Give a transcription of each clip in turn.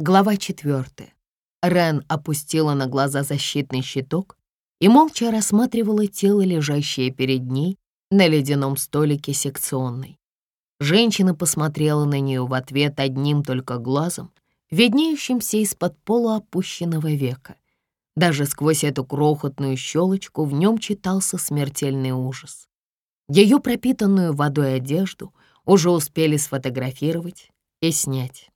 Глава четвертая. Рен опустила на глаза защитный щиток и молча рассматривала тело, лежащее перед ней на ледяном столике секционной. Женщина посмотрела на нее в ответ одним только глазом, виднеющимся из-под полуопущенного века. Даже сквозь эту крохотную щелочку в нем читался смертельный ужас. Ее пропитанную водой одежду уже успели сфотографировать и снять.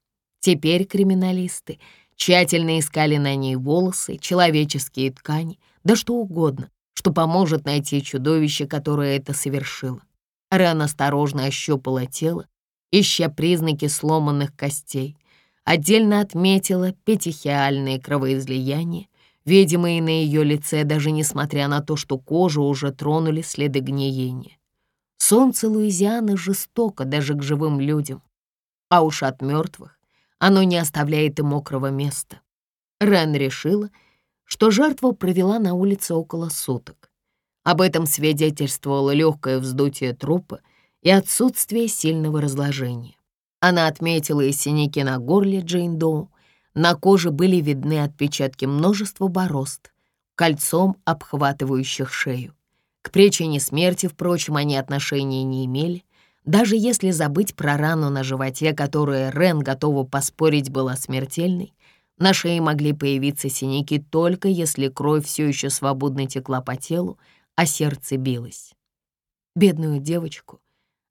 Теперь криминалисты тщательно искали на ней волосы, человеческие ткани, да что угодно, что поможет найти чудовище, которое это совершило. Ран осторожно ощупала тело, ища признаки сломанных костей. Отдельно отметила петихиальные кровоизлияния, видимые на ее лице, даже несмотря на то, что кожу уже тронули следы гниения. Солнце Луизианы жестоко даже к живым людям, а уж от мертвых оно не оставляет и мокрого места. Рен решила, что жертва провела на улице около суток. Об этом свидетельствовало легкое вздутие трупа и отсутствие сильного разложения. Она отметила и синяки на горле Джейн Доу, на коже были видны отпечатки множества борозд, кольцом обхватывающих шею. К причине смерти, впрочем, они отношения не имели, даже если забыть про рану на животе, которая Рен готова поспорить была смертельной, на шее могли появиться синяки только если кровь все еще свободно текла по телу, а сердце билось. Бедную девочку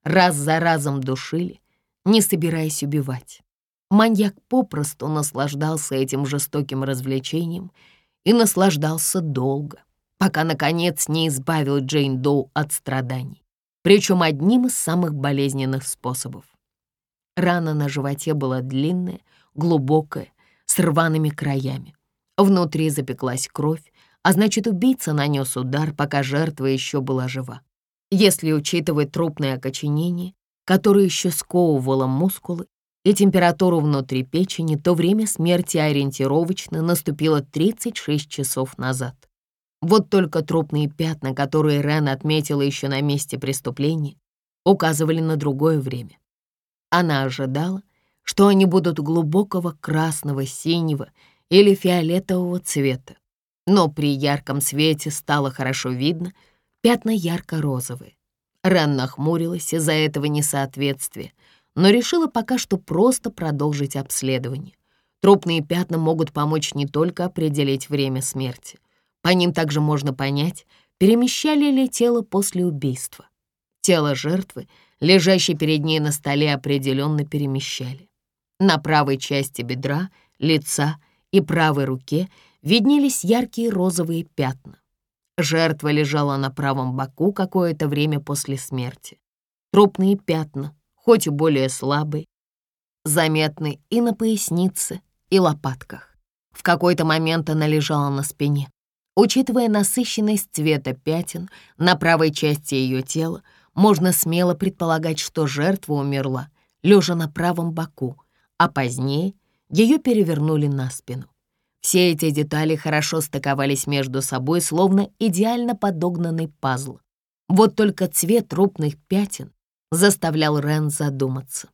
раз за разом душили, не собираясь убивать. Маньяк попросту наслаждался этим жестоким развлечением и наслаждался долго, пока, наконец, не избавил Джейн Доу от страданий, причем одним из самых болезненных способов. Рана на животе была длинная, глубокая, с рваными краями. Внутри запеклась кровь, а значит, убийца нанес удар, пока жертва еще была жива. Если учитывать трупное окоченение, которое еще сковывало мускулы, и температуру внутри печени, то время смерти ориентировочно наступило 36 часов назад. Вот только трупные пятна, которые Рен отметила еще на месте преступления, указывали на другое время. Она ожидала, что они будут глубокого красного, синего или фиолетового цвета, но при ярком свете стало хорошо видно пятна ярко-розовые. Рен нахмурилась из-за этого несоответствия, но решила пока что просто продолжить обследование. Трупные пятна могут помочь не только определить время смерти. По ним также можно понять, перемещали ли тело после убийства. Тело жертвы, лежащей перед ней на столе, определенно перемещали. На правой части бедра, лица и правой руке виднелись яркие розовые пятна. Жертва лежала на правом боку какое-то время после смерти. Трупные пятна, хоть и более слабые, заметны и на пояснице, и лопатках. В какой-то момент она лежала на спине. Учитывая насыщенность цвета пятен на правой части ее тела, можно смело предполагать, что жертва умерла, лежа на правом боку, а позднее ее перевернули на спину. Все эти детали хорошо стыковались между собой, словно идеально подогнанный пазл. Вот только цвет трупных пятен заставлял Рен задуматься.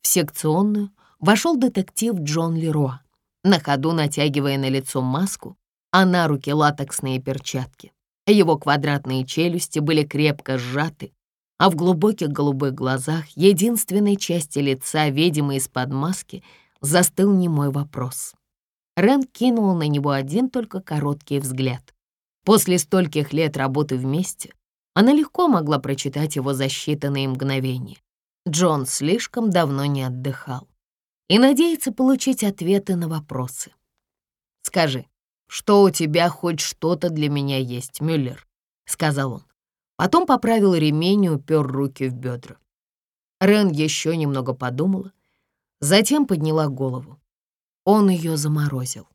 В секционную вошел детектив Джон Леруа, на ходу натягивая на лицо маску, а на руки латексные перчатки. Его квадратные челюсти были крепко сжаты, а в глубоких голубых глазах единственной части лица, видимой из-под маски, застыл немой вопрос. Рен кинул на него один только короткий взгляд. После стольких лет работы вместе она легко могла прочитать его за считанные мгновения. Джон слишком давно не отдыхал и надеется получить ответы на вопросы. «Скажи, что у тебя хоть что-то для меня есть, Мюллер?» — сказал он. Потом поправил ремень и упер руки в бедра. Рен еще немного подумала, затем подняла голову. Он ее заморозил.